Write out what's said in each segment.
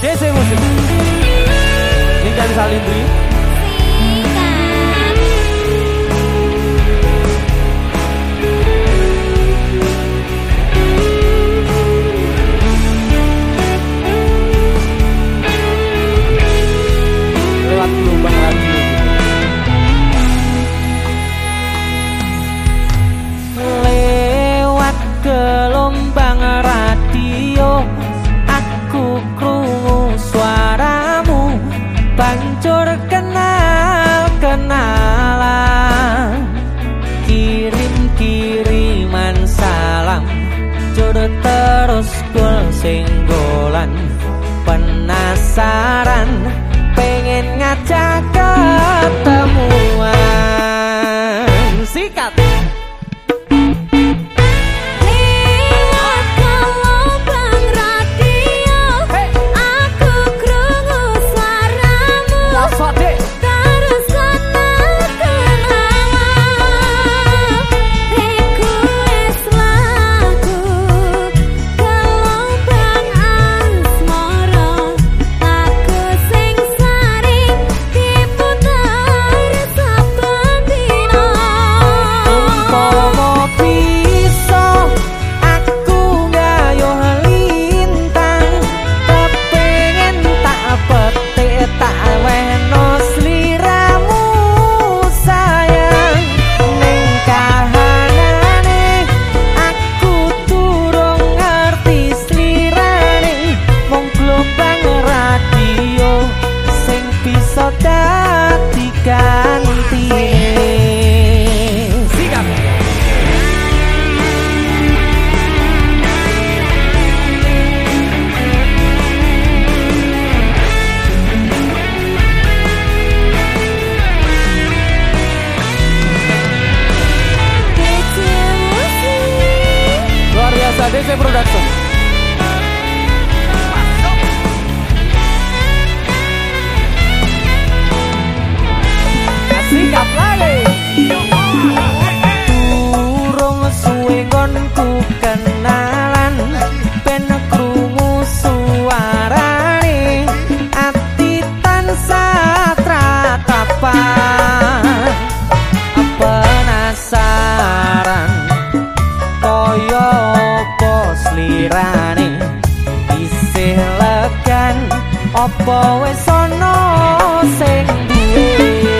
DC Musik Ninggal Salindri ngelacur terus kul singgolan penasaran pengen ngajak kau selirane isih lekan apa wis ana sing duwe?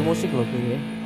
musik-musik loh gue